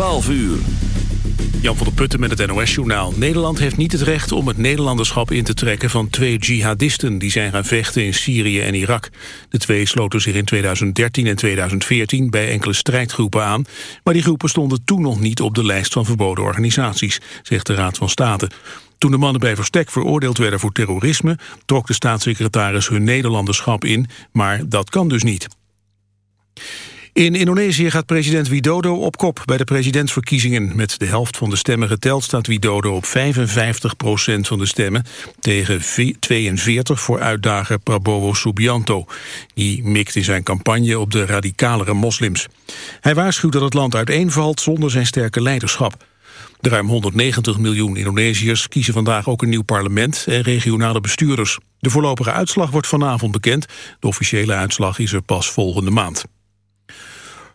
12 uur. Jan van der Putten met het NOS-journaal. Nederland heeft niet het recht om het Nederlanderschap in te trekken... van twee jihadisten die zijn gaan vechten in Syrië en Irak. De twee sloten zich in 2013 en 2014 bij enkele strijdgroepen aan... maar die groepen stonden toen nog niet op de lijst van verboden organisaties... zegt de Raad van State. Toen de mannen bij Verstek veroordeeld werden voor terrorisme... trok de staatssecretaris hun Nederlanderschap in, maar dat kan dus niet. In Indonesië gaat president Widodo op kop bij de presidentsverkiezingen. Met de helft van de stemmen geteld staat Widodo op 55 procent van de stemmen... tegen 42 voor uitdager Prabowo Subianto. Die mikt in zijn campagne op de radicalere moslims. Hij waarschuwt dat het land uiteenvalt zonder zijn sterke leiderschap. De ruim 190 miljoen Indonesiërs kiezen vandaag ook een nieuw parlement en regionale bestuurders. De voorlopige uitslag wordt vanavond bekend. De officiële uitslag is er pas volgende maand.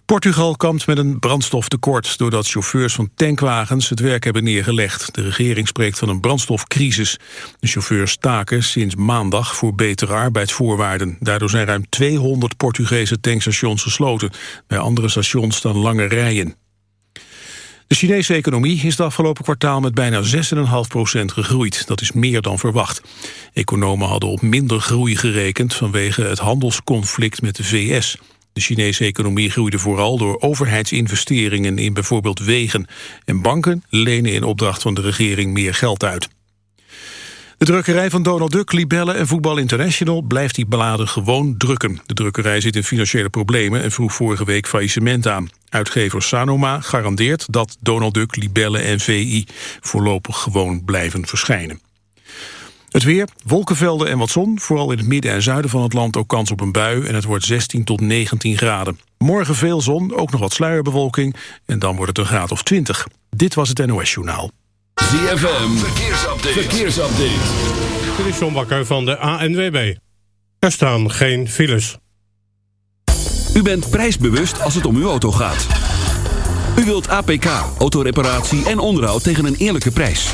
Portugal kampt met een brandstoftekort... doordat chauffeurs van tankwagens het werk hebben neergelegd. De regering spreekt van een brandstofcrisis. De chauffeurs staken sinds maandag voor betere arbeidsvoorwaarden. Daardoor zijn ruim 200 Portugese tankstations gesloten. Bij andere stations staan lange rijen. De Chinese economie is de afgelopen kwartaal met bijna 6,5% gegroeid. Dat is meer dan verwacht. Economen hadden op minder groei gerekend vanwege het handelsconflict met de VS. De Chinese economie groeide vooral door overheidsinvesteringen in bijvoorbeeld wegen. En banken lenen in opdracht van de regering meer geld uit. De drukkerij van Donald Duck, Libelle en Voetbal International blijft die bladen gewoon drukken. De drukkerij zit in financiële problemen en vroeg vorige week faillissement aan. Uitgever Sanoma garandeert dat Donald Duck, Libelle en VI voorlopig gewoon blijven verschijnen. Het weer, wolkenvelden en wat zon. Vooral in het midden en zuiden van het land ook kans op een bui. En het wordt 16 tot 19 graden. Morgen veel zon, ook nog wat sluierbewolking. En dan wordt het een graad of 20. Dit was het NOS Journaal. ZFM, verkeersupdate. verkeersupdate. Dit is John Bakker van de ANWB. Er staan geen files. U bent prijsbewust als het om uw auto gaat. U wilt APK, autoreparatie en onderhoud tegen een eerlijke prijs.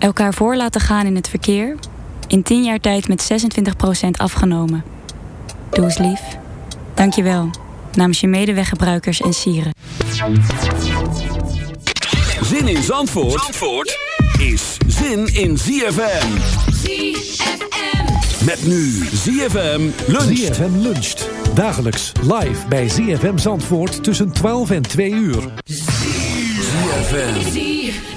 Elkaar voor laten gaan in het verkeer. In 10 jaar tijd met 26% afgenomen. Doe eens lief. Dank je wel. Namens je medeweggebruikers en sieren. Zin in Zandvoort, Zandvoort is zin in ZFM. ZFM. Met nu ZFM luncht. ZFM luncht. Dagelijks live bij ZFM Zandvoort tussen 12 en 2 uur. ZFM.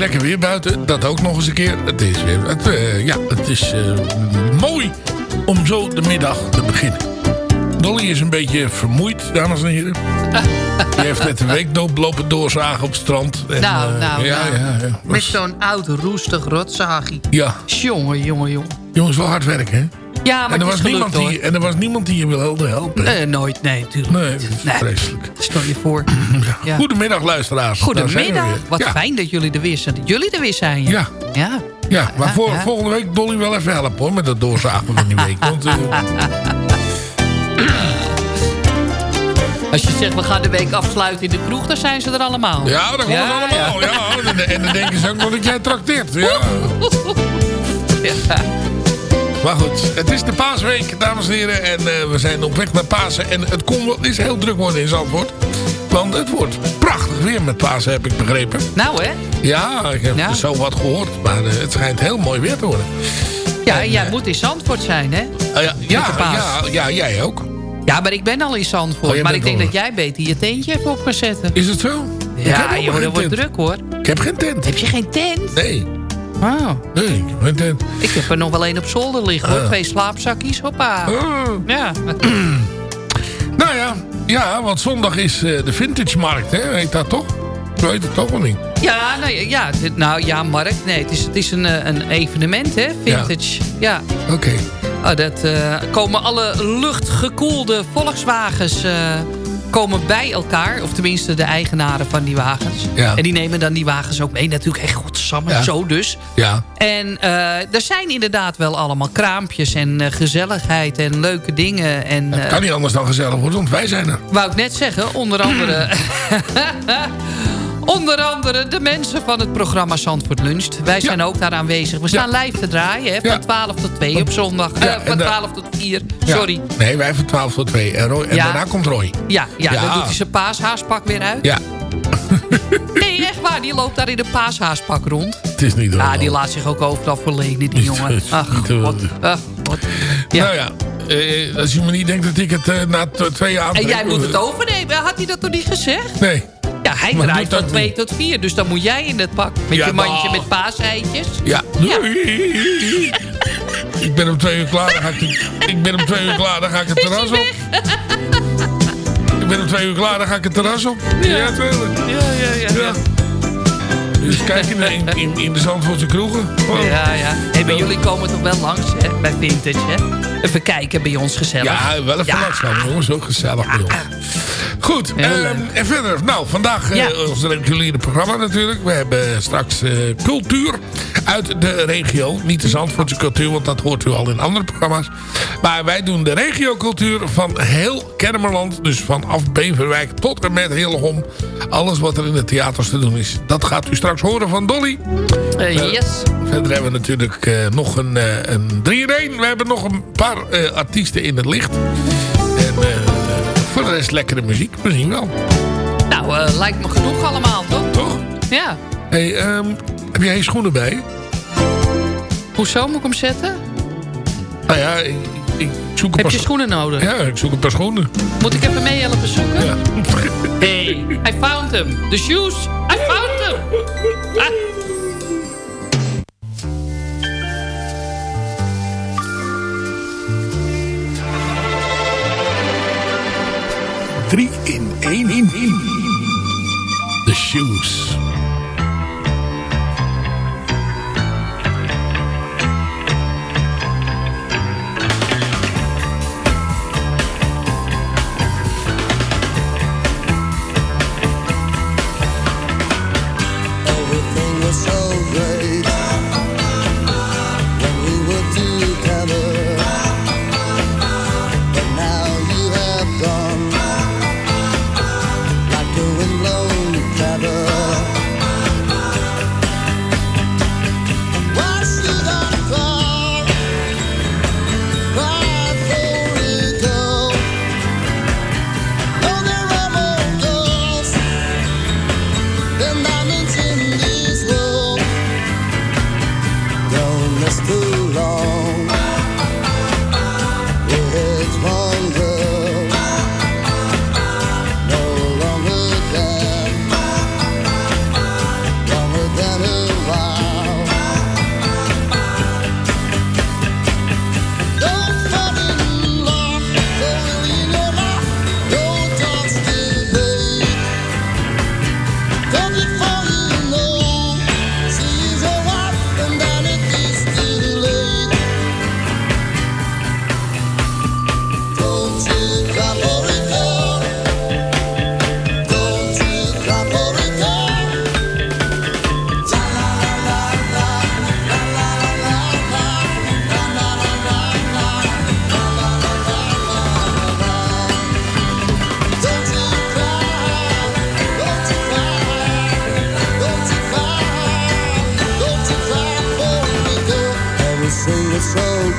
Lekker weer buiten. Dat ook nog eens een keer. Het is, weer, het, eh, ja, het is eh, mooi om zo de middag te beginnen. Dolly is een beetje vermoeid, dames en heren. Die heeft net een week lopen doorzagen op het strand. En, nou, eh, nou, ja, nou. ja, ja. Met zo'n oud roestig rotzagie. Ja. Jongen, jongen, jongen. Jongens, wel hard werken, hè? Ja, maar en, er was gelukt, niemand die, en er was niemand die je wilde helpen. Nee, nooit. Nee, natuurlijk Nee, dat is vreselijk. Stel je voor. Ja. Goedemiddag, luisteraars. We Goedemiddag. Wat Ja. fijn dat jullie er weer zijn. Dat jullie er weer zijn. Ja. Ja. Ja, maar voor, volgende week Dolly wel even helpen hoor, met dat doorzagen van die week. Want, eh, Als je zegt, we gaan de week afsluiten in de kroeg, dan zijn ze er allemaal. ja, dat komen ze allemaal. Ja. En, en dan denken ze ook nog dat jij trakteert. Ja. Maar goed, het is de paasweek, dames en heren. En eh, we zijn op weg naar Pasen. En het kon, wel- is heel druk worden in Zandvoort. Want het wordt prachtig weer met Pasen, heb ik begrepen. Nou hè? Ja, ik heb Ja. zo wat gehoord. Maar eh, het schijnt heel mooi weer te worden. Ja, en jij moet in Zandvoort zijn, hè? Ah, ja, ja, ja, ja, jij ook. Ja, maar ik ben al in Zandvoort. Oh, maar ik denk dat jij beter je tentje even op kan zetten. Is het zo? Ja, joh, dat wordt druk hoor. Ik heb geen tent. Heb je geen tent? Nee. Oh. Nee, ik. Ik heb er nog wel één op zolder liggen hoor. Twee slaapzakjes, hoppa. Ah. Ja. Nou ja, ja, want zondag is eh, de vintage markt, hè? Heet dat toch? Ik weet het toch wel niet. Ja, nou ja, nou ja, markt. Nee, het is, het is een, eh, een evenement, hè? Vintage. Ja. Oké. Oh, dat eh, komen alle luchtgekoelde Volkswagens eh, komen bij elkaar. Of tenminste de eigenaren van die wagens. Ja. En die nemen dan die wagens ook mee. Natuurlijk, echt godsamme, Ja. zo dus. Ja. En eh, er zijn inderdaad wel allemaal kraampjes en eh, gezelligheid en leuke dingen. En, Het eh, kan niet anders dan gezellig worden, want wij zijn er. wou ik net zeggen, onder andere... onder andere de mensen van het programma Zandvoort Luncht. Wij zijn ook daar aanwezig. We staan live te draaien, hè, van Ja. 12 tot 2 op zondag. Ja, Eh, en van da- 12 tot 4, Ja. sorry. Nee, wij van 12 tot 2. En, Roy, en Ja. daarna komt Roy. Ja, ja, Ja. dan doet hij zijn paashaaspak weer uit. Ja, Nee, echt waar, die loopt daar in een paashaaspak rond. het is niet Ja, door. die laat zich ook overal verlenen, die jongen. Ach, god. Ja. Nou ja, eh, als je me niet denkt dat ik het eh, na twee jaar En jij moet het overnemen. Had hij dat nog niet gezegd? Nee. Ja, hij Maar draait van dat 2 tot 4. Dus dan moet jij in het pak. Met Ja, je mandje nou. met paaseitjes. Ja. Ik ben om twee uur klaar, dan ga ik, ik ben om twee uur klaar, dan ga ik het terras op. Ik ben om twee uur klaar, dan ga ik het terras op. Ja, tuurlijk. Ja, ja, ja. Ja. Dus kijk in de, in, in, in de Zandvoortse kroegen. Ja, ja. Hey, maar jullie komen toch wel langs, hè? Bij Vintage, hè? Even kijken bij ons gezellig. Ja, wel even Ja. langskomen, jongens. Ook gezellig bij ons. Goed, ehm, en verder. Nou, vandaag eh, ons reguliere programma natuurlijk. We hebben straks eh, cultuur uit de regio. Niet de Zandvoortse cultuur, want dat hoort u al in andere programma's. Maar wij doen de regiocultuur van heel Kennemerland. Dus vanaf Beverwijk tot en met Hillegom. Alles wat er in de theaters te doen is. Dat gaat u straks horen van Dolly. Eh, yes. Verder hebben we natuurlijk nog een, een 3 in 1. We hebben nog een paar artiesten in het licht. En voor de rest lekkere muziek. Zien wel. Nou, eh, lijkt me genoeg allemaal, toch? Toch? Ja. Hey, ehm, heb jij je schoenen bij? Hoezo moet ik hem zetten? Nou ja, ik, ik zoek een Heb je schoenen nodig? Ja, ik zoek een paar schoenen. Moet ik even mee helpen zoeken? Ja. Hey, I found them. The shoes, I 3 in 1 in. The Shoes.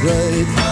grave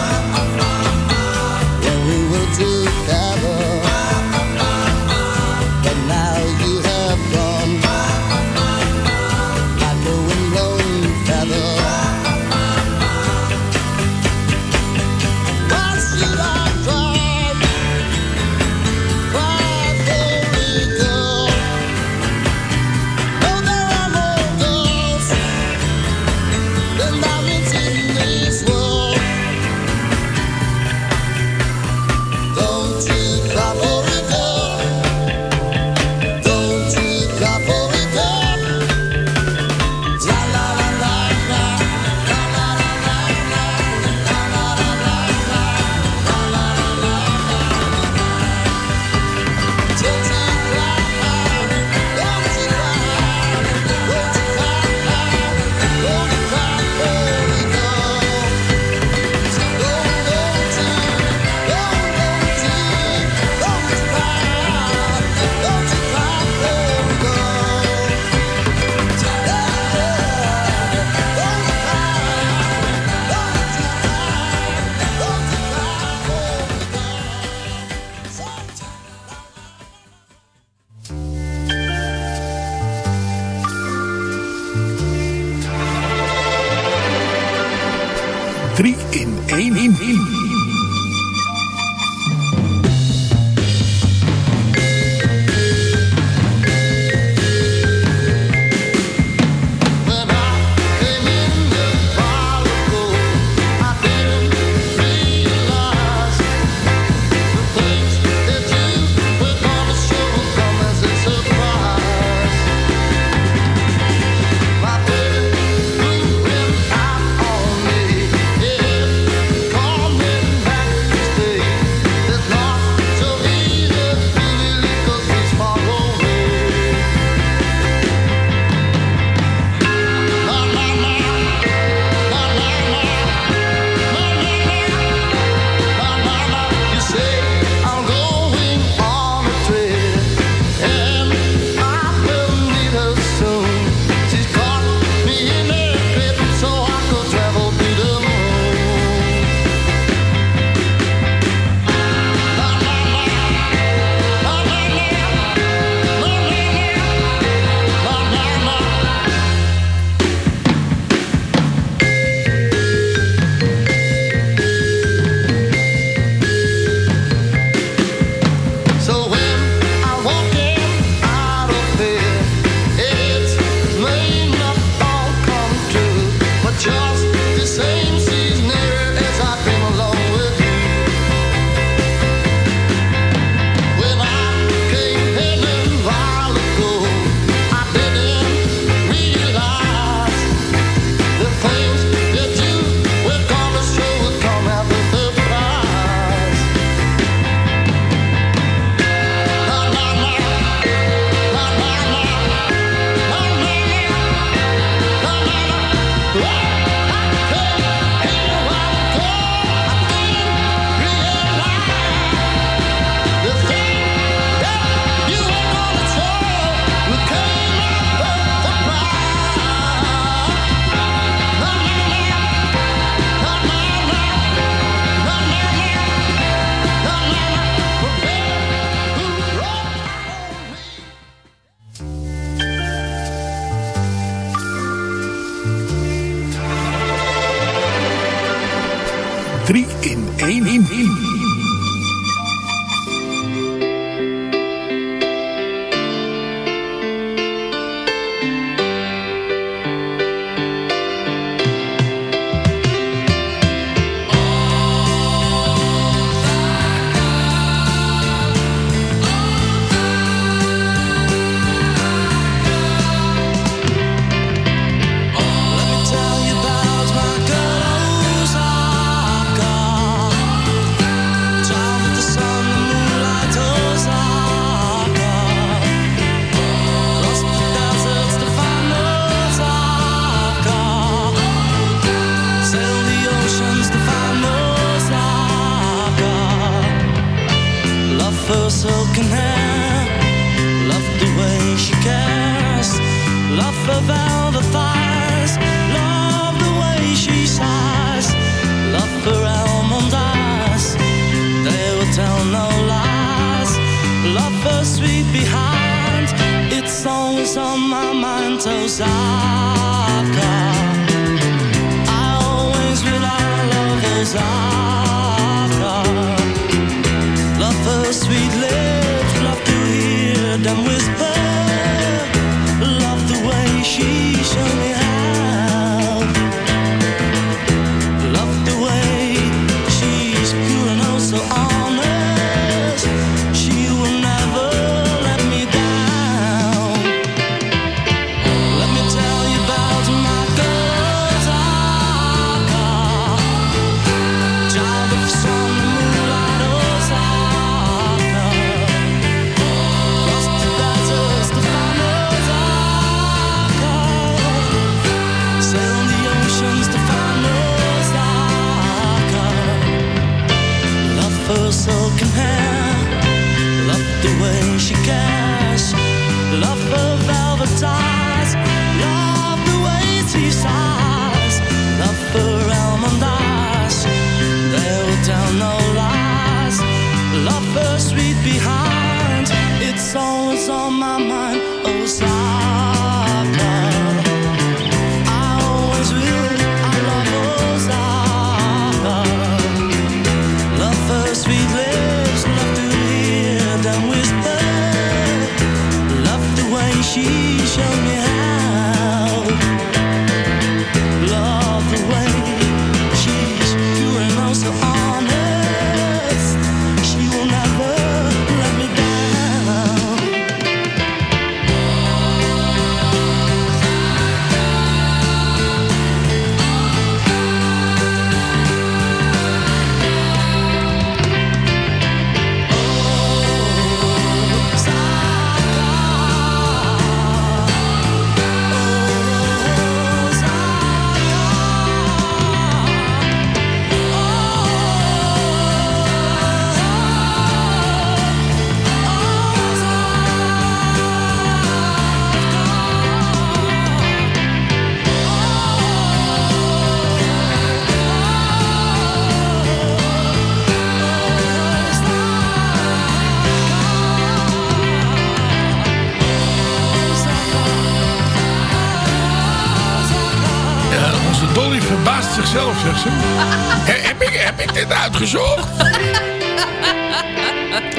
zegt ze. He- heb, ik, heb ik dit uitgezocht?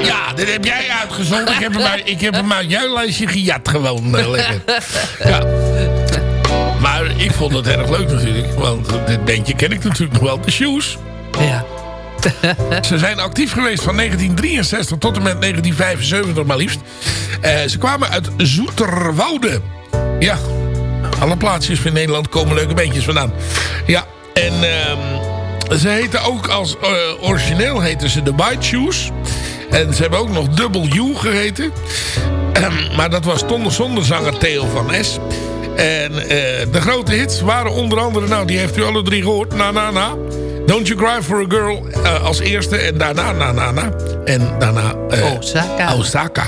Ja, dit heb jij uitgezocht. Ik heb hem uit, ik heb hem uit jouw lijstje gejat gewoon eh. Ja. Maar ik vond het erg leuk natuurlijk. Want dit bandje ken ik natuurlijk nog wel. De Shoes. Ja. Ze zijn actief geweest van 1963 tot en met 1975 maar liefst. Eh, ze kwamen uit Zoeterwoude. Ja, alle plaatsjes in Nederland komen leuke beentjes vandaan. Ja, en ehm, ze heten ook als eh, origineel heten ze de White Shoes. En ze hebben ook nog Double U geheten. Ehm, maar dat was zonder, zanger Theo van S. En eh, de grote hits waren onder andere, nou die heeft u alle drie gehoord. Na na na. Don't You Cry For A Girl eh, als eerste. En daarna na na na. En daarna eh, Osaka. Osaka.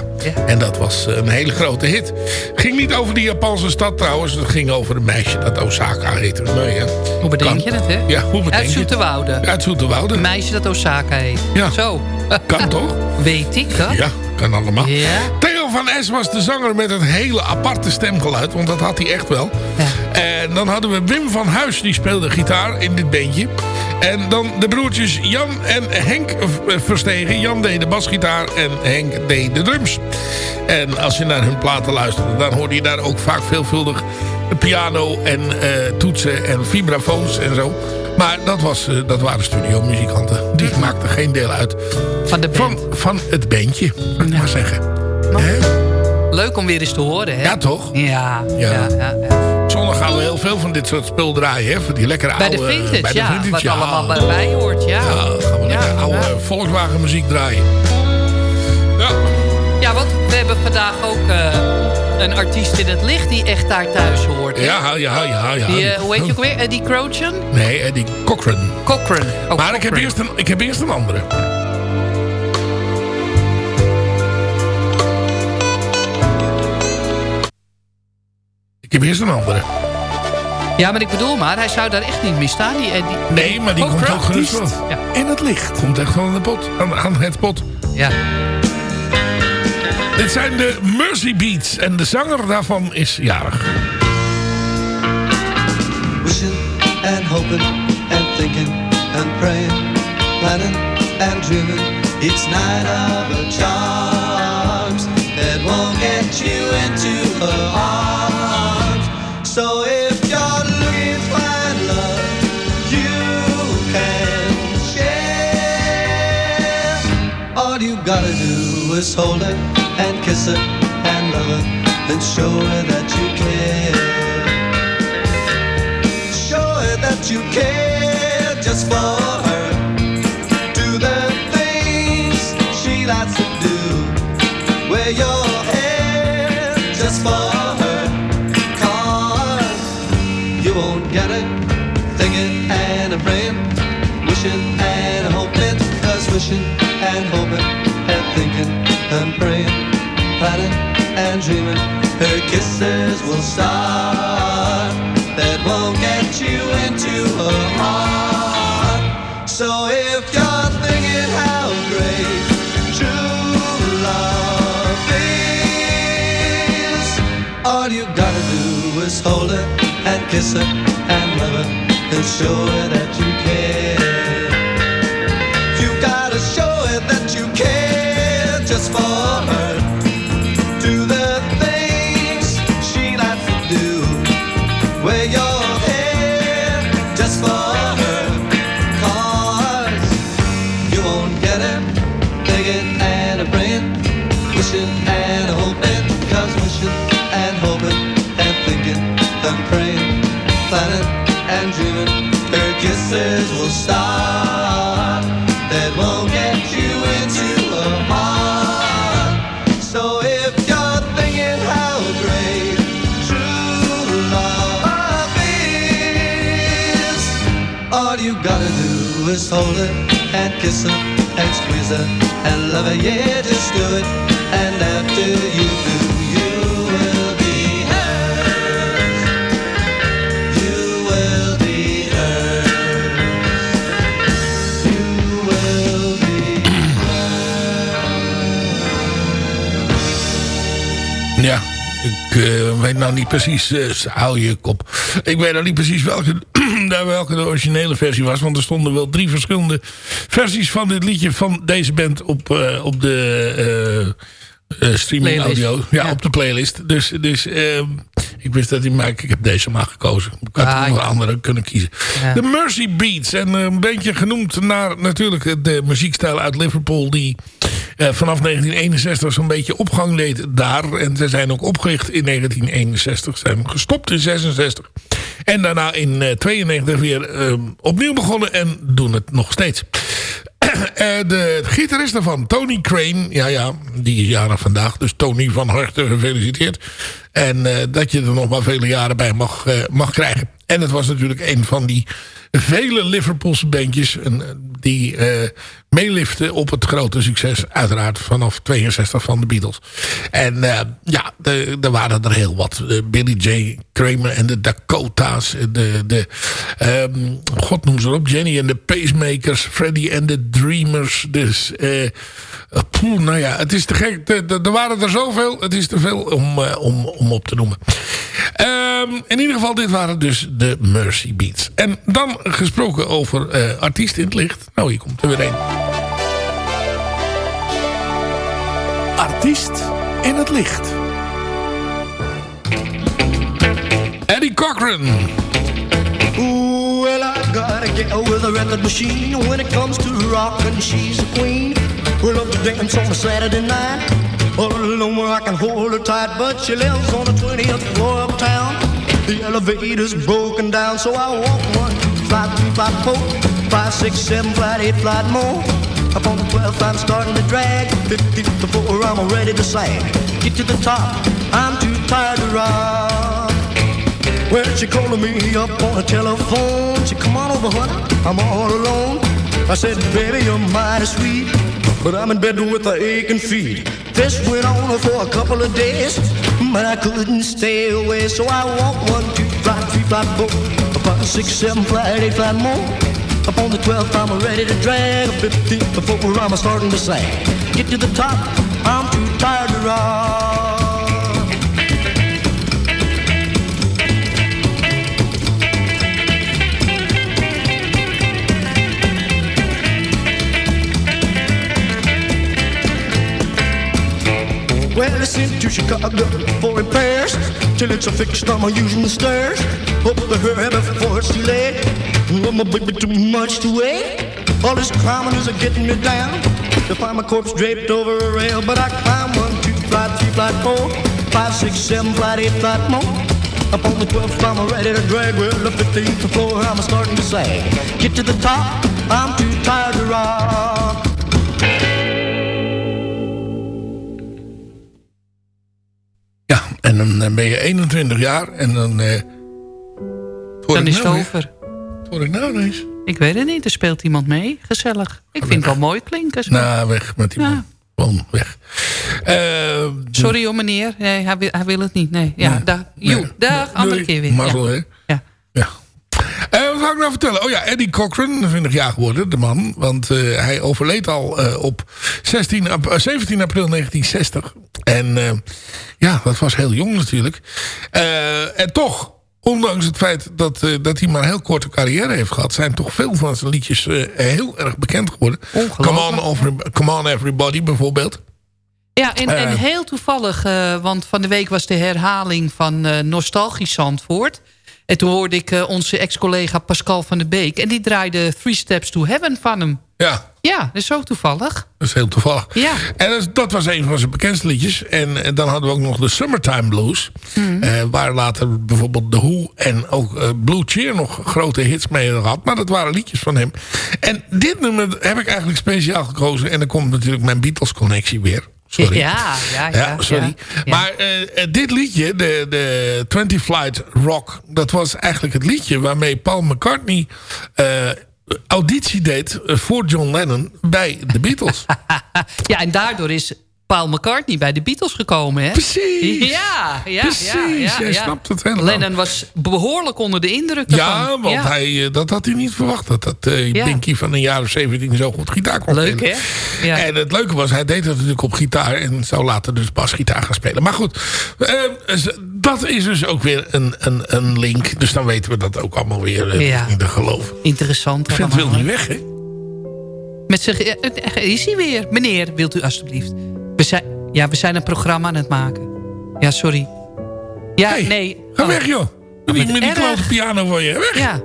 En dat was een hele grote hit. Ging niet over die Japanse stad trouwens. Het ging over een meisje dat Osaka heette. Nee, hè. Hoe bedenk Kan. je het, hè? Ja, hoe bedenk Uit? Zoeterwoude. Uit Zoeterwoude. Een meisje dat Osaka heet. Ja. Zo. Kan toch? Weet ik dat? Ja, kan allemaal. Ja. Theo van S was de zanger met het hele aparte stemgeluid. Want dat had hij echt wel. En dan hadden we Wim van Huis. Die speelde gitaar in dit bandje. En dan de broertjes Jan en Henk eh, Verstegen. Jan deed de basgitaar en Henk deed de drums. En als je naar hun platen luisterde... dan hoorde je daar ook vaak veelvuldig piano en eh, toetsen en vibrafoons en zo. Maar dat, was, eh, dat waren studiomuzikanten. Die maakten geen deel uit van, de van, van het bandje, mag ik maar zeggen. Leuk om weer eens te horen, hè? Ja, toch? Ja. Ja. ja, gaan we heel veel van dit soort spul draaien. Hè? Van die lekkere Bij oude... de vintage, bij de ja. vintage, wat ja. allemaal bij- bij hoort, ja. Ja, gaan we lekker oude Volkswagen muziek draaien. Ja. Ja, want we hebben vandaag ook eh, een artiest in het licht die echt daar thuis hoort. hè? Ja, ja, ja, ja. Die, eh, hoe heet je ook weer? Eddie Crochen? Nee, Eddie Cochran. Cochran. Oh, maar ik heb, eerst een, ik heb eerst een andere. Ik heb eerst een andere. Ja, maar ik bedoel maar, hij zou daar echt niet mee staan. Die, Eddie, Nee, maar die komt ook gerust wel. Ja. In het licht. Komt echt wel aan, de pot, aan, aan het pot. Ja. Dit zijn de Mercy Beats. En de zanger daarvan is jarig. Wishing and hoping and thinking and praying, planning and dreaming each night of her charms that won't get you into her arms. Gotta do is hold her and kiss her and love her and show her that you care. Show her that you care just for her. Do the things she likes to do. Wear your hair just for her. Cause you won't get it. Thinking and a praying, wishing and hoping. Cause wishing and hoping and praying, planning and dreaming. Her kisses will start that won't get you into her heart. So if you're thinking how great true love is, all you gotta do is hold her and kiss her and love her and show her that you care. That won't get you into heart. So if you're thinking how great true love is, all you gotta do is hold her and kiss her and squeeze her and love her. Yeah, just do it. And after you ik eh, weet nou niet precies... eh, hou je kop. Ik weet nou niet precies welke, welke de originele versie was. Want er stonden wel drie verschillende versies van dit liedje... van deze band op, eh, op de... streaming Playlist. audio. Ja, op de playlist. Dus, dus ehm, ik wist dat hij maar ik heb deze maar gekozen. Ik had Ah, nog ja. andere kunnen kiezen. Ja. De Mercy Beats. En een beetje genoemd naar natuurlijk de muziekstijl uit Liverpool. Die vanaf 1961 zo'n beetje opgang deed daar. En ze zijn ook opgericht in 1961. Zijn gestopt in 66. En daarna in eh, 92 weer eh, opnieuw begonnen. En doen het nog steeds. Eh, de gitarist daarvan, Tony Crane. Ja, ja, die is jarig vandaag. Dus Tony van harte gefeliciteerd. En eh, dat je er nog maar vele jaren bij mag, eh, mag krijgen. En het was natuurlijk een van die vele Liverpoolse bandjes... eh, die eh meeliften op het grote succes. Uiteraard vanaf 62 van de Beatles. En eh, ja, er waren er heel wat. Billy J. Kramer en de Dakota's. De, de, ehm, God noem ze op. Jenny en de Pacemakers. Freddy en de Dreamers. Dus... nou ja, het is te gek. Er waren er zoveel. Het is te veel om, om, om op te noemen. Ehm, in ieder geval, dit waren dus de Mercy Beats. En dan gesproken over eh artiest in het licht. Nou, hier komt er weer een. Artiest in het licht. Eddie Cochran. Ooh, well, I gotta get with a record machine. When it comes to rockin', she's a queen. We love to dance on a Saturday night. All alone where I can hold her tight, but she lives on the 20th floor of town. The elevator's broken down, so I walk one, flight three, flight four, five, six, seven, flight eight, flight more. Up on the 12th, I'm starting to drag. 50 before I'm ready to sag. Get to the top, I'm too tired to rock. Well, she calling me up on the telephone. She come on over, honey, I'm all alone. I said, baby, you're mighty sweet, but I'm in bed with a aching feet. This went on for a couple of days, but I couldn't stay away. So I walked one, two, flight, three, flight, four, five, six, seven, flight, eight, flight more. Up on the 12th, I'm ready to drag. A 15th before I'm starting to sag. Get to the top, I'm too tired to rock. Well, I sent to Chicago for repairs till it's a fixed. I'm using the stairs. Hope the hurry before it's too late. I'm a baby too much to wait. All this climbing is a getting me down. To find my corpse draped over a rail, but I climb one, two, flight, three, flight, four, five, six, seven, flight, eight, flight more. Up on the 12th, I'm ready to drag. Well, the 15th floor, I'm starting to sag. Get to the top, I'm too tired to rock. En dan eh, ben je 21 jaar en dan... eh Dan is het nou, over. Wat hoor ik nou ineens? Ik weet het niet, er speelt iemand mee. Gezellig. Ik vind het wel mooi klinken. zo. Nou, weg met die man. Gewoon weg. Eh, Sorry hoor meneer, nee, hij, wil, hij wil het niet. Nee, ja, Nee. dag. Joe, dag, andere keer weer. Mazzel, ja. hè? Ja. Ga ik nou vertellen? Oh ja, Eddie Cochran, 20 jaar geworden, de man. Want eh, hij overleed al eh, op 16 ap- eh, 17 april 1960. En ja, dat was heel jong natuurlijk. En toch, ondanks het feit dat, dat hij maar een heel korte carrière heeft gehad... zijn toch veel van zijn liedjes heel erg bekend geworden. Come on, over, Come on Everybody bijvoorbeeld. Ja, en, en heel toevallig, want van de week was de herhaling van Nostalgisch Zandvoort. En toen hoorde ik eh, onze ex-collega Pascal van der Beek... en die draaide Three Steps to Heaven van hem. Ja. Ja, dat is zo toevallig. Dat is heel toevallig. Ja. En dat, was een van zijn bekendste liedjes. En, dan hadden we ook nog de Summertime Blues. Mhm. Eh, waar later bijvoorbeeld The Who en ook eh, Blue Cheer nog grote hits mee hadden gehad. Maar dat waren liedjes van hem. En dit nummer heb ik eigenlijk speciaal gekozen. En dan komt natuurlijk mijn Beatles connectie weer. Sorry. Ja, ja, ja. sorry. ja. Maar eh, eh, dit liedje, de, de 20 Flight Rock... dat was eigenlijk het liedje waarmee Paul McCartney... eh, auditie deed voor John Lennon bij de Beatles. Ja, en daardoor is Paul McCartney bij de Beatles gekomen, hè? Precies. Ja, ja, Precies, ja. ja, jij ja. snapt het helemaal. Lennon was behoorlijk onder de indruk Ja, want Ja. Hij, eh, dat had hij niet verwacht. Dat dat. Dinky van een jaar of 17 zo goed gitaar kon Leuk, spelen. hè? Ja. En het leuke was, hij deed dat natuurlijk op gitaar. En zou later dus basgitaar gaan spelen. Maar goed, eh, z- dat is dus ook weer een, een, een link. Dus dan weten we dat ook allemaal weer eh, in de geloof. Interessant. Vent wil niet weg, hè? Met zich, is hij weer. Meneer, wilt u alstublieft. We zijn, ja, we zijn een programma aan het maken. Ja, sorry. Ja, nee. Ga Oh. weg, joh. Met die, met die erg. klote piano van je. Weg. Ja.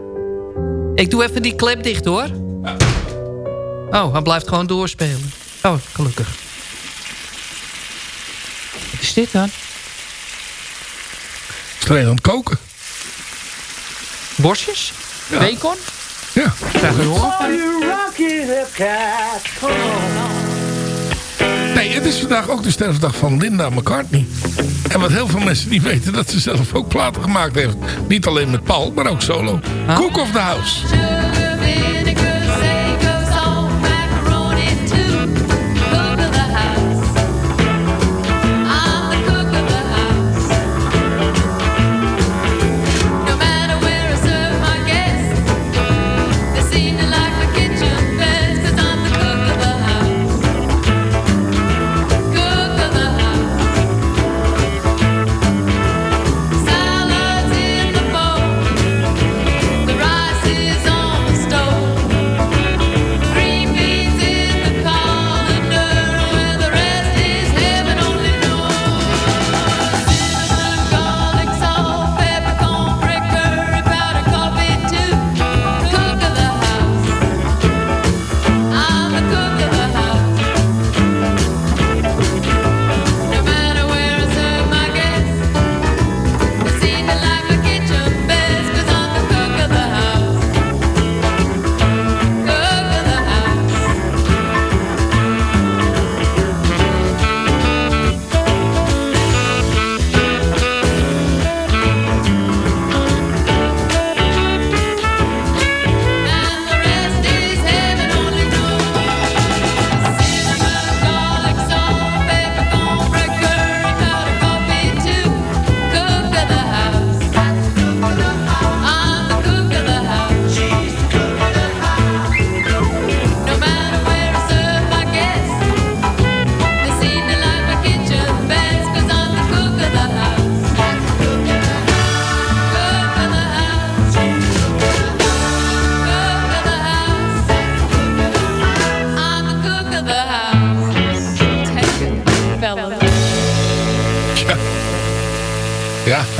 Ik doe even die klep dicht, hoor. Oh, hij blijft gewoon doorspelen. Oh, gelukkig. Wat is dit dan? Is er een aan het koken? Borstjes? Bacon? Ja. Krijg je horen? Nee, het is vandaag ook de sterfdag van Linda McCartney. En wat heel veel mensen niet weten, dat ze zelf ook platen gemaakt heeft. Niet alleen met Paul, maar ook solo. Cook of the House.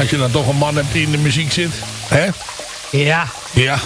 Als je dan toch een man hebt die in de muziek zit. Hè? Ja. Ja.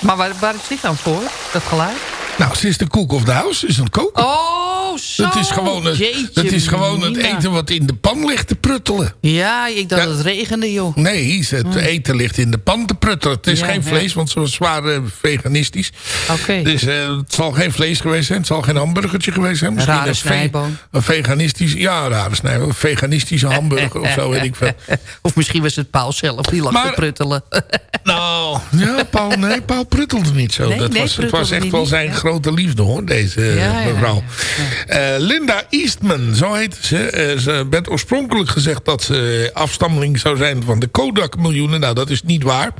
Maar waar, waar is dit dan voor, dat geluid? Nou, ze is de cook of the house. Is het koken. Oh, zo. Dat is gewoon, het, Jeetje, dat is gewoon het Mina. eten wat in de pan ligt te pruttelen. Ja, ik dacht dat het regende, joh. Nee, het eten ligt in de pan te pruttelen. Het is Ja, geen vlees, want ze zwaar eh, veganistisch. Oké. Dus eh, het zal geen vlees geweest zijn. Het zal geen hamburgertje geweest zijn. Misschien Rare een, snijboon. veganistisch... Ja, een rare snijboon. Veganistische hamburger of zo, weet ik veel. Of misschien was het Paul zelf die lag te pruttelen. Nou, ja, Paul, nee, Paul pruttelde niet zo. Nee, dat nee, was, het was echt wel zijn ja. grote liefde, hoor, deze eh, mevrouw. Eh, Linda Eastman, zo heet ze. Eh, ze werd oorspronkelijk gezegd dat ze afstammeling zou zijn van de Kodak-miljoenen. Nou, dat is niet waar.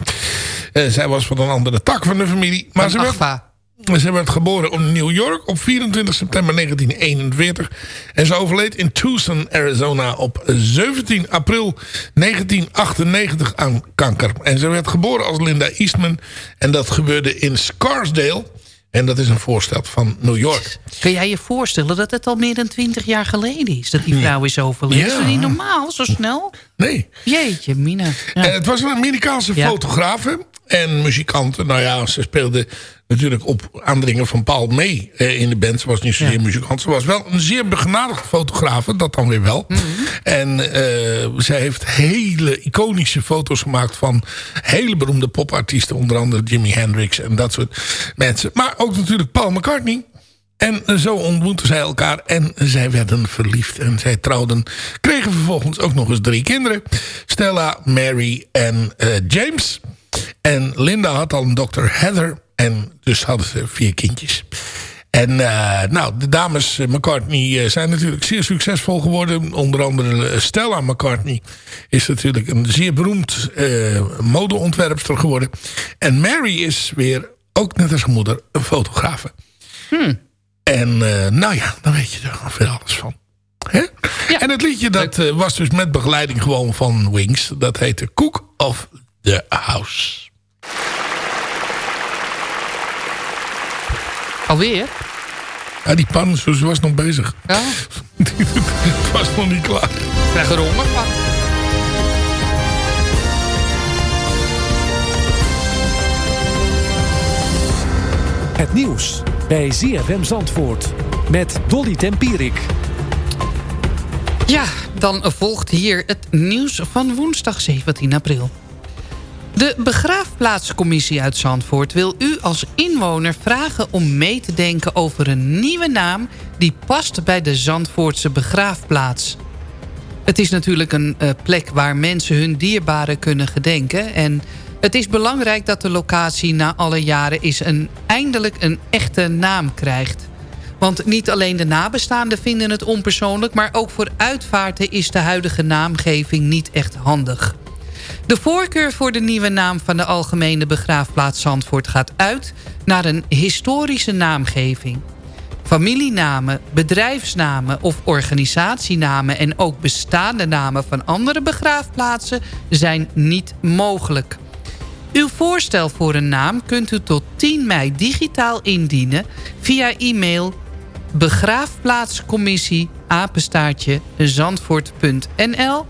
Eh, zij was van een andere tak van de familie. Maar Van ze werd, ze werd geboren in New York op 24 september 1941. En ze overleed in Tucson, Arizona op 17 april 1998 aan kanker. En ze werd geboren als Linda Eastman. En dat gebeurde in Scarsdale. En dat is een voorstad van New York. Kun jij je voorstellen dat het al meer dan twintig jaar geleden is... dat die vrouw is overleden? Ja. Is dat niet normaal, zo snel? Nee. Jeetje, Mina. Ja. Eh, het was een Amerikaanse Ja. fotografe en muzikante. Nou ja, ze speelde natuurlijk op aandringen van Paul mee eh, in de band. Ze was niet zozeer Ja. muzikant. Ze was wel een zeer begenadigd fotografe, dat dan weer wel. Mhm. En eh, zij heeft hele iconische foto's gemaakt van hele beroemde popartiesten. Onder andere Jimi Hendrix en dat soort mensen. Maar ook natuurlijk Paul McCartney. En zo ontmoetten zij elkaar en zij werden verliefd. En zij trouwden, kregen vervolgens ook nog eens drie kinderen. Stella, Mary en eh, James. En Linda had al een dokter Heather. En dus hadden ze vier kindjes. En eh, nou, de dames McCartney eh, zijn natuurlijk zeer succesvol geworden. Onder andere eh, Stella McCartney is natuurlijk een zeer beroemd eh modeontwerpster geworden. En Mary is weer, ook net als haar moeder, een fotografe. En eh, nou ja, dan weet je er ongeveer alles van. Hè? En het liedje dat eh, was dus met begeleiding gewoon van Wings. Dat heette Cook of the House. Alweer? Ja, die pan zo, ze was nog bezig. Ja. Het was nog niet klaar. Ik krijg er honger van. Het nieuws bij ZFM Zandvoort met Dolly Tempierik. Ja, dan volgt hier het nieuws van woensdag 17 april. De begraafplaatscommissie uit Zandvoort wil u als inwoner vragen om mee te denken over een nieuwe naam die past bij de Zandvoortse begraafplaats. Het is natuurlijk een eh, plek waar mensen hun dierbaren kunnen gedenken. En het is belangrijk dat de locatie na alle jaren is een, eindelijk een echte naam krijgt. Want niet alleen de nabestaanden vinden het onpersoonlijk... maar ook voor uitvaarten is de huidige naamgeving niet echt handig. De voorkeur voor de nieuwe naam van de Algemene Begraafplaats Zandvoort gaat uit... naar een historische naamgeving. Familienamen, bedrijfsnamen of organisatienamen... en ook bestaande namen van andere begraafplaatsen zijn niet mogelijk. Uw voorstel voor een naam kunt u tot 10 mei digitaal indienen... via e-mail begraafplaatscommissie apenstaartje zandvoort.nl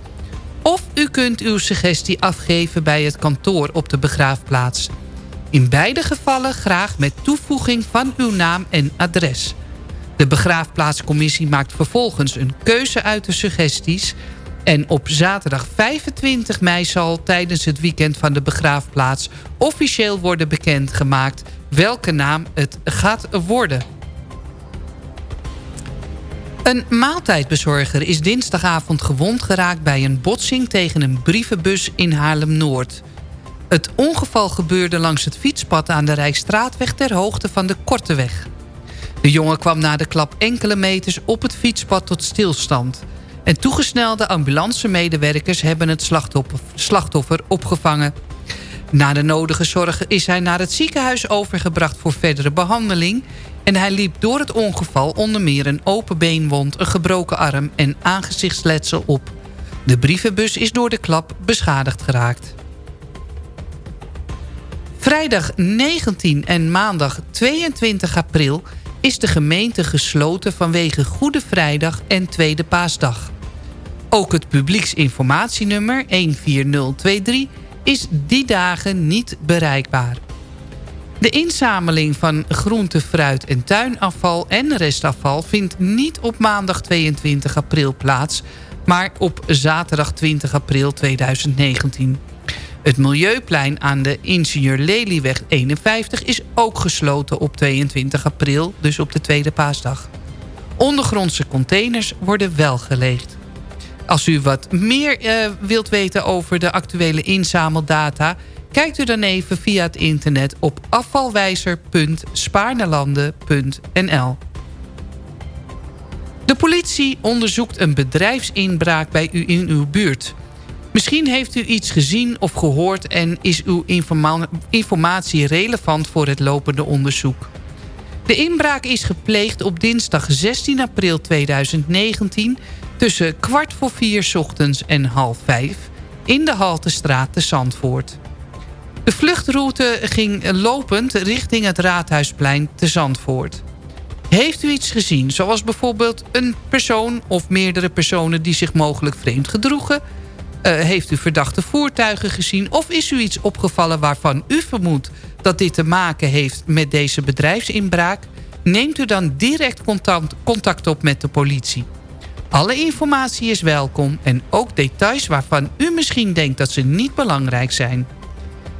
of u kunt uw suggestie afgeven bij het kantoor op de begraafplaats. In beide gevallen graag met toevoeging van uw naam en adres. De begraafplaatscommissie maakt vervolgens een keuze uit de suggesties... en op zaterdag 25 mei zal tijdens het weekend van de begraafplaats... officieel worden bekendgemaakt welke naam het gaat worden. Een maaltijdbezorger is dinsdagavond gewond geraakt... bij een botsing tegen een brievenbus in Haarlem-Noord. Het ongeval gebeurde langs het fietspad aan de Rijksstraatweg... ter hoogte van de Korteweg. De jongen kwam na de klap enkele meters op het fietspad tot stilstand. En toegesnelde ambulancemedewerkers hebben het slachtoffer, slachtoffer opgevangen. Na de nodige zorg is hij naar het ziekenhuis overgebracht voor verdere behandeling... en hij liep door het ongeval onder meer een open beenwond, een gebroken arm en aangezichtsletsel op. De brievenbus is door de klap beschadigd geraakt. Vrijdag 19 en maandag 22 april is de gemeente gesloten vanwege Goede Vrijdag en Tweede Paasdag. Ook het publieksinformatienummer 14023 is die dagen niet bereikbaar. De inzameling van groente, fruit en tuinafval en restafval... vindt niet op maandag 22 april plaats... maar op zaterdag 20 april 2019. Het Milieuplein aan de Ingenieur Lelyweg 51 is ook gesloten op 22 april, dus op de tweede paasdag. Ondergrondse containers worden wel geleegd. Als u wat meer eh, wilt weten over de actuele inzameldata... kijkt u dan even via het internet op afvalwijzer.spaarnelanden.nl. De politie onderzoekt een bedrijfsinbraak bij u in uw buurt. Misschien heeft u iets gezien of gehoord... en is uw informa informatie relevant voor het lopende onderzoek. De inbraak is gepleegd op dinsdag 16 april 2019... tussen kwart voor vier ochtends en half vijf... in de Haltestraat te Zandvoort. De vluchtroute ging lopend richting het Raadhuisplein te Zandvoort. Heeft u iets gezien, zoals bijvoorbeeld een persoon of meerdere personen... die zich mogelijk vreemd gedroegen... Uh, heeft u verdachte voertuigen gezien... of is u iets opgevallen waarvan u vermoedt... dat dit te maken heeft met deze bedrijfsinbraak... neemt u dan direct contact op met de politie. Alle informatie is welkom en ook details waarvan u misschien denkt dat ze niet belangrijk zijn.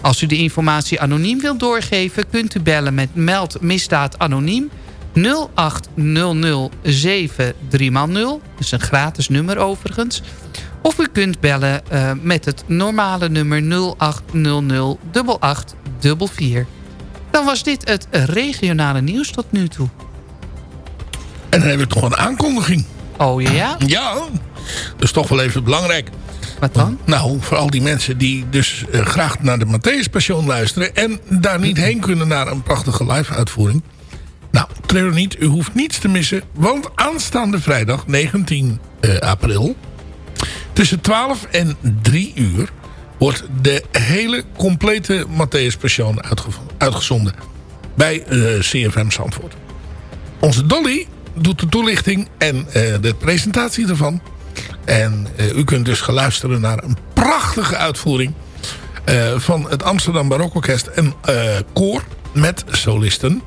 Als u de informatie anoniem wilt doorgeven... kunt u bellen met meld misdaad anoniem 0800 73 Dat is een gratis nummer overigens... Of u kunt bellen uh, met het normale nummer 0800 8844. Dan was dit het regionale nieuws tot nu toe. En dan hebben we toch een aankondiging. Oh ja? Ja, dat is toch wel even belangrijk. Wat dan? Nou, voor al die mensen die dus uh, graag naar de Matthäus Passion luisteren... en daar niet heen kunnen naar een prachtige live-uitvoering... Nou, treur niet, u hoeft niets te missen... want aanstaande vrijdag, 19 uh, april... Tussen 12 en 3 uur wordt de hele complete Matthäus Passion uitgezonden bij uh, CFM Zandvoort. Onze Dolly doet de toelichting en de presentatie ervan. En uh, u kunt dus geluisteren naar een prachtige uitvoering van het Amsterdam Barokorkest en koor met solisten.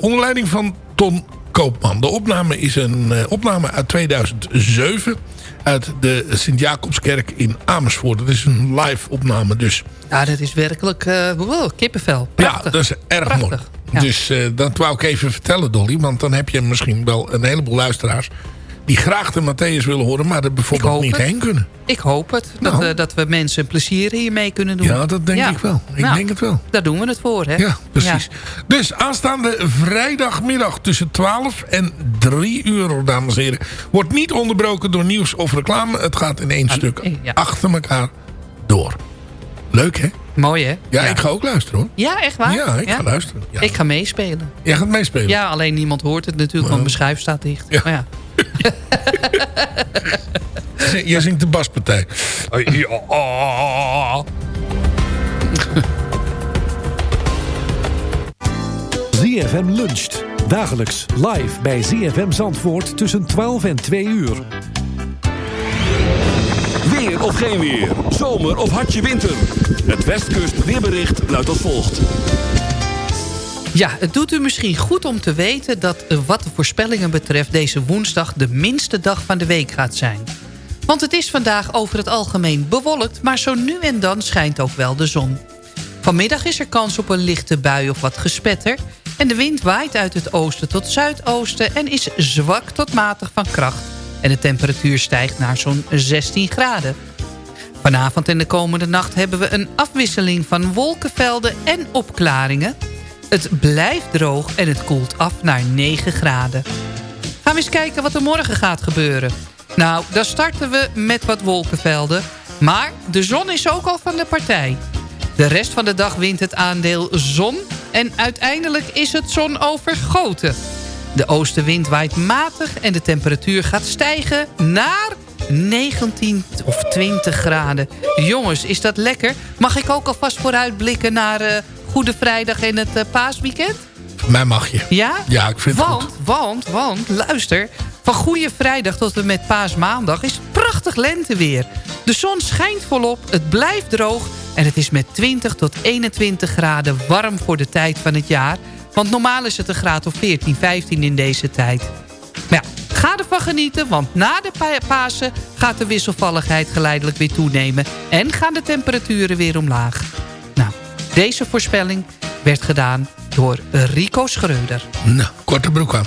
onder leiding van Ton Koopman. De opname is een opname uit 2007 uit de Sint-Jacobskerk in Amersfoort. Dat is een live opname dus. Ja, dat is werkelijk uh, wow, kippenvel. Prachtig. Ja, dat is erg Prachtig. mooi. Ja. Dus uh, dat wou ik even vertellen, Dolly. Want dan heb je misschien wel een heleboel luisteraars... die graag de Matthäus willen horen... maar er bijvoorbeeld niet het. heen kunnen. Ik hoop het. Dat, Nou. uh, dat we mensen plezier hiermee kunnen doen. Ja, dat denk Ja. ik wel. Ik Nou, denk het wel. Daar doen we het voor, hè? Ja, precies. Dus aanstaande vrijdagmiddag tussen 12 en 3 uur, dames en heren... wordt niet onderbroken door nieuws of reclame. Het gaat in één stuk ja. achter elkaar door. Leuk, hè? Mooi, hè? Ja, ik ga ook luisteren, hoor. Ja, echt waar? Ja, ik ga luisteren. Ja. Ik ga meespelen. Jij gaat meespelen? Ja, alleen niemand hoort het natuurlijk, want mijn schuif staat dicht. Ja. Maar ja. Jij zingt de baspartij. ZFM luncht. Dagelijks live bij ZFM Zandvoort tussen 12 en 2 uur. Of geen weer. Zomer of hartje winter. Het Westkust weerbericht luidt als volgt. Ja, het doet u misschien goed om te weten dat wat de voorspellingen betreft... deze woensdag de minste dag van de week gaat zijn. Want het is vandaag over het algemeen bewolkt... maar zo nu en dan schijnt ook wel de zon. Vanmiddag is er kans op een lichte bui of wat gespetter... en de wind waait uit het oosten tot zuidoosten... en is zwak tot matig van kracht. En de temperatuur stijgt naar zo'n 16 graden. Vanavond en de komende nacht hebben we een afwisseling van wolkenvelden en opklaringen... Het blijft droog en het koelt af naar 9 graden. Gaan we eens kijken wat er morgen gaat gebeuren. Nou, dan starten we met wat wolkenvelden. Maar de zon is ook al van de partij. De rest van de dag wint het aandeel zon... en uiteindelijk is het zon overgoten. De oostenwind waait matig en de temperatuur gaat stijgen naar 19 of 20 graden. Jongens, is dat lekker? Mag ik ook alvast vooruitblikken naar eh, Goede Vrijdag en het eh, paasweekend? Voor mij mag je. Ja? Ja, ik vind het want, goed. Want, want, luister. Van Goede Vrijdag tot en met paasmaandag is prachtig prachtig lenteweer. De zon schijnt volop, het blijft droog... en het is met 20 tot 21 graden warm voor de tijd van het jaar... want normaal is het een graad of 14, 15 in deze tijd. Maar ja, ga ervan genieten, want na de pa- Pasen gaat de wisselvalligheid geleidelijk weer toenemen... en gaan de temperaturen weer omlaag. Nou, deze voorspelling werd gedaan door Rico Schreuder. Nou, korte broek aan.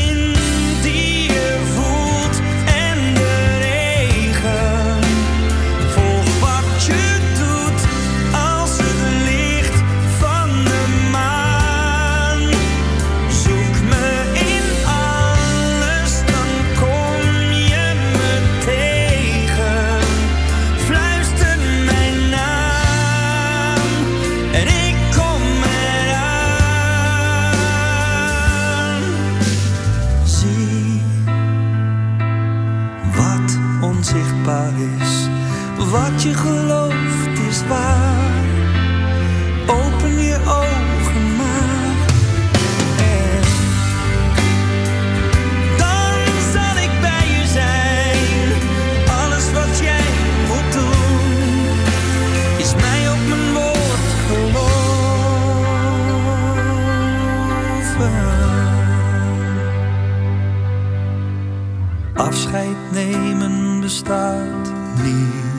bestaat niet.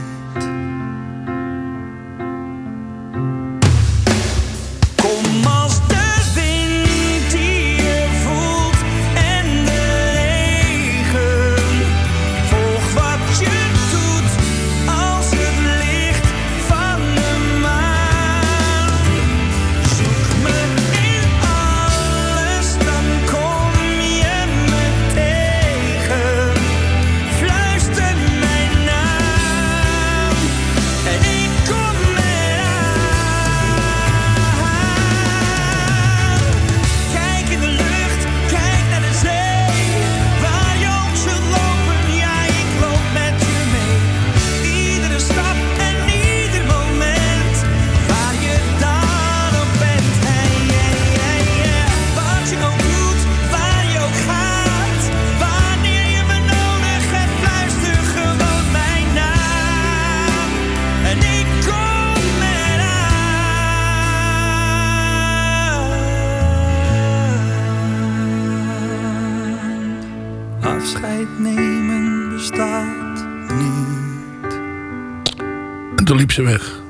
Liep ze weg.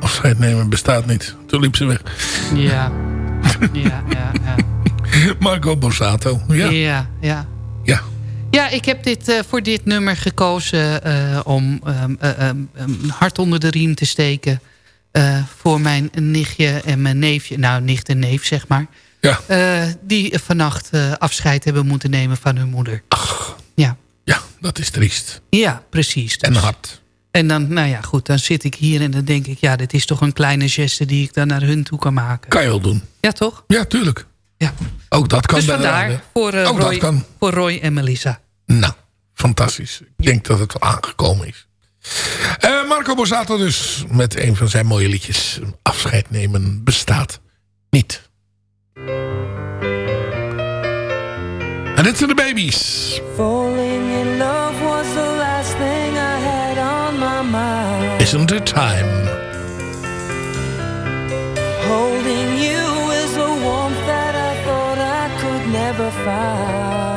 Afscheid nemen bestaat niet. Toen liep ze weg. Ja, ja, ja, ja. Marco Borsato. Ja. Ja, ja. Ja. Ja, ik heb dit, eh, voor dit nummer gekozen eh, om een hart onder de riem te steken. voor mijn nichtje en mijn neefje. Nou, nicht en neef, zeg maar. Ja. Die vannacht afscheid hebben moeten nemen van hun moeder. Ja. Ja, dat is triest. Ja, precies. En hard. En dan, nou ja, goed, dan zit ik hier en dan denk ik... ja, dit is toch een kleine geste die ik dan naar hun toe kan maken. Kan je wel doen. Ja, toch? Ja, tuurlijk. Ja. Ook dat kan dus vandaar voor, eh, Ook dat Roy, kan. voor Roy en Melissa. Nou, fantastisch. Ik denk dat het wel aangekomen is. Eh, Marco Borsato dus met een van zijn mooie liedjes. Afscheid nemen bestaat niet. En dit zijn de baby's. Falling in love Isn't it time? Holding you is a warmth that I thought I could never find.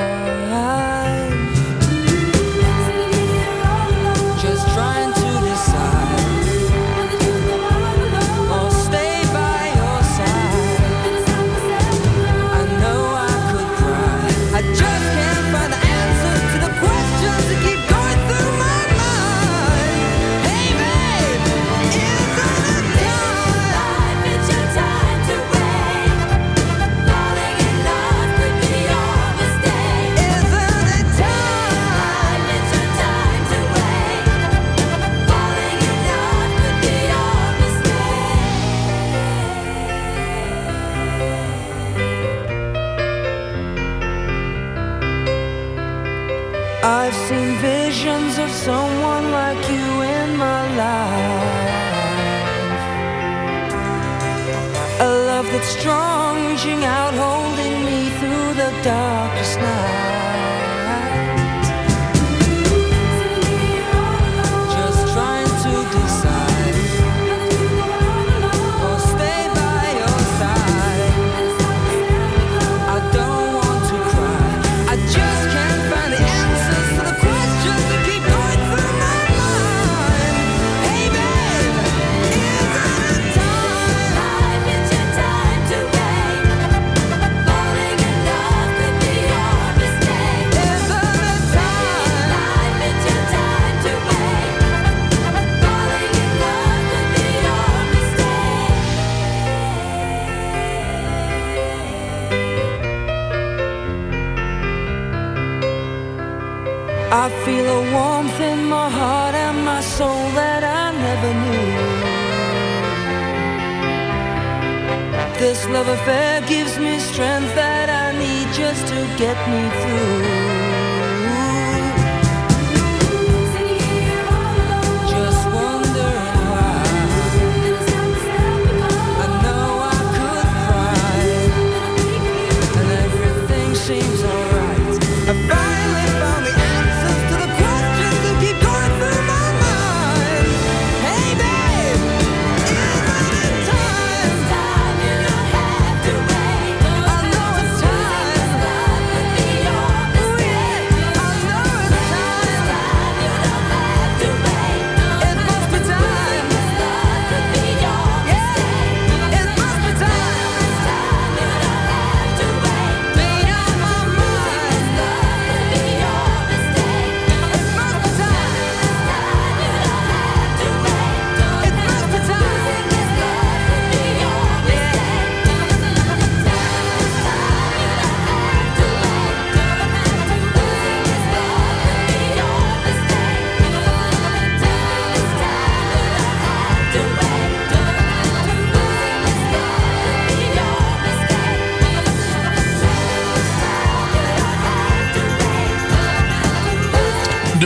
Get me through.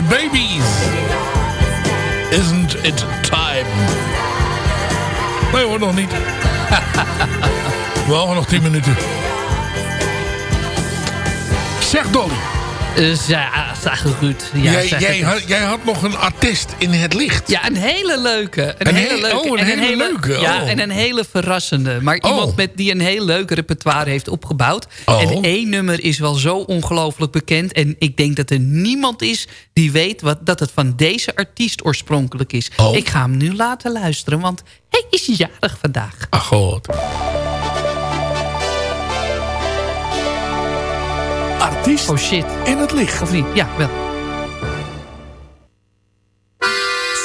Baby's. Isn't it time? Nee hoor, nog niet. Wel nog 10 minuten. Zeg Dolly. Ja, zeg goed. Ja, jij, zeg jij, het. had, jij had nog een artiest in het licht. Ja, een hele leuke. Een, Een hele leuke. oh, een en hele leuke, Ja, oh. en een hele verrassende. Maar Oh. iemand met, die een heel leuk repertoire heeft opgebouwd. En één nummer is wel zo ongelooflijk bekend. En ik denk dat er niemand is die weet wat, dat het van deze artiest oorspronkelijk is. Ik ga hem nu laten luisteren, want hij is jarig vandaag. Ach god. Artiest oh shit. in het licht. Of niet? Ja, wel.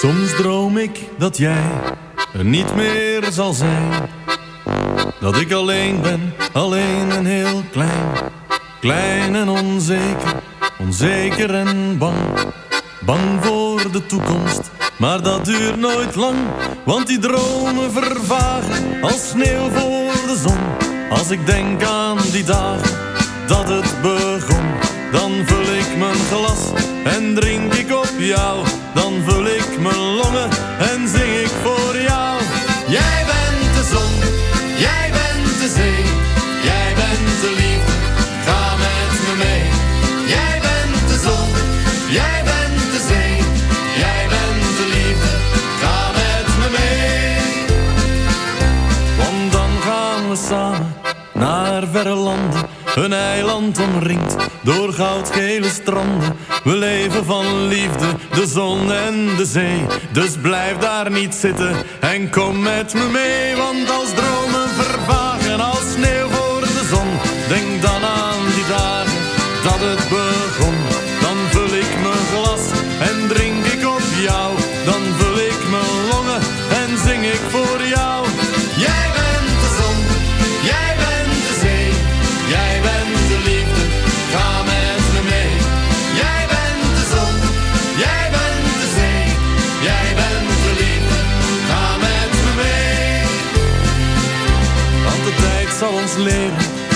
Soms droom ik dat jij er niet meer zal zijn. Dat ik alleen ben, alleen en heel klein. Klein en onzeker, onzeker en bang. Bang voor de toekomst Maar dat duurt nooit lang, want die dromen vervagen als sneeuw voor de zon. Als ik denk aan die dagen dat het begon, dan vul ik mijn glas en drink ik op jou. Dan vul ik mijn longen en zing ik voor jou. Jij bent de zon, jij bent de zee, jij bent de liefde, ga met me mee. Jij bent de zon, jij bent de zee, jij bent de liefde, ga met me mee. Want dan gaan we samen naar verre landen. Een eiland omringd door goudgele stranden. We leven van liefde, de zon en de zee. Dus blijf daar niet zitten en kom met me mee. Want als dromen vervagen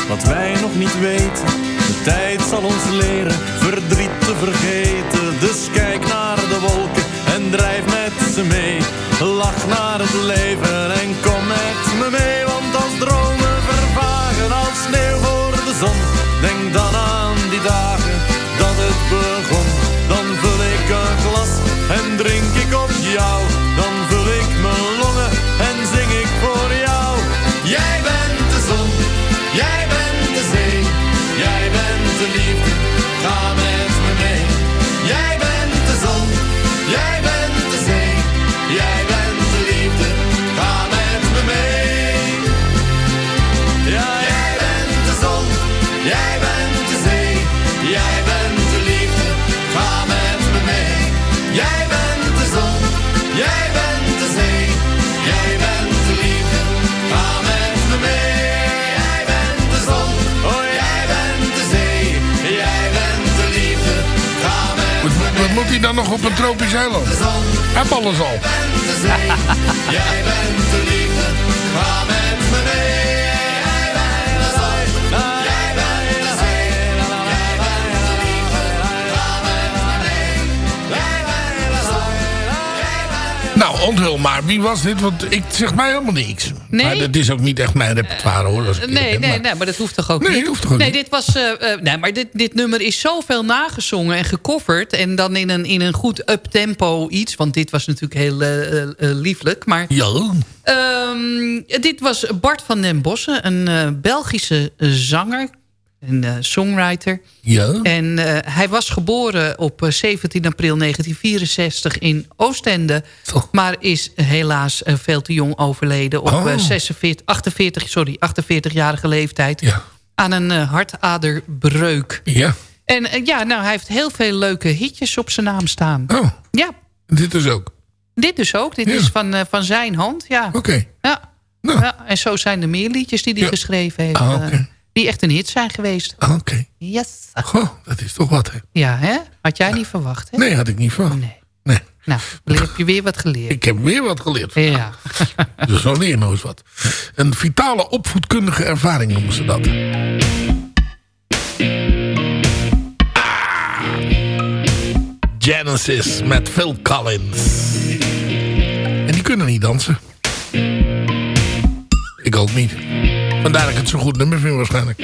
wat wij nog niet weten. De tijd zal ons leren verdriet te vergeten. Dus kijk naar de wolken en drijf met ze mee. Lach naar het leven dan nog op een tropisch eiland? Heb alles al. jij bent de liefde, ga met me mee. Maar. Wie was dit? Want ik zeg mij helemaal niks. Nee? Maar dat is ook niet echt mijn repertoire hoor. als ik eerlijk Nee, ben, nee, maar- nee, maar dat hoeft toch ook Nee, niet? hoeft toch ook nee, niet? dit was. eh, eh, nee, maar dit, dit nummer is zoveel nagezongen en gecoverd. En dan in een, in een goed up-tempo iets. Want dit was natuurlijk heel eh, lieflijk. Maar Ja. Ehm, dit was Bart van den Bossen, een Belgische zanger en eh, songwriter. Ja. En eh, hij was geboren op eh, 17 april 1964 in Oostende. Maar is helaas eh, veel te jong overleden op Oh. eh, 46, 48, sorry, 48-jarige leeftijd. Aan een eh, hartaderbreuk. Ja. En eh, ja, nou, hij heeft heel veel leuke hitjes op zijn naam staan. Oh. Ja, Dit dus ook. dit dus ook. Dit Ja. is van, eh, van zijn hand, ja. Oké. Ja. ja. En zo zijn er meer liedjes die hij geschreven heeft. Ah, oké. Die echt een hit zijn geweest. Ah, Oké. Yes. Goh, dat is toch wat hè. Ja, hè? Had jij niet verwacht, hè? Nee, had ik niet van. Nee. Nee. Nou, dan heb je weer wat geleerd. Ik heb weer wat geleerd. Ja. Dus zo leer je nog eens wat. Een vitale opvoedkundige ervaring noemen ze dat. Genesis met Phil Collins. En die kunnen niet dansen. Ik ook niet. Vandaar dat ik het zo goed nummer vind waarschijnlijk.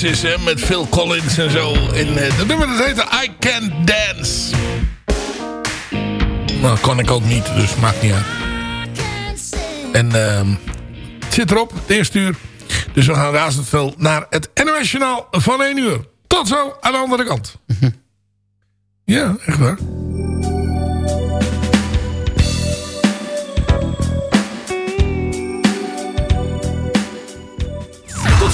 Hè, met Phil Collins en zo. En eh, dat nummer dat heette I Can't Dance. Nou, dat kon ik ook niet, dus maakt niet uit. En ehm, het zit erop, het eerste uur. Dus we gaan razendsnel naar het NOS Journaal van 1 uur. Tot zo aan de andere kant. ja, echt waar.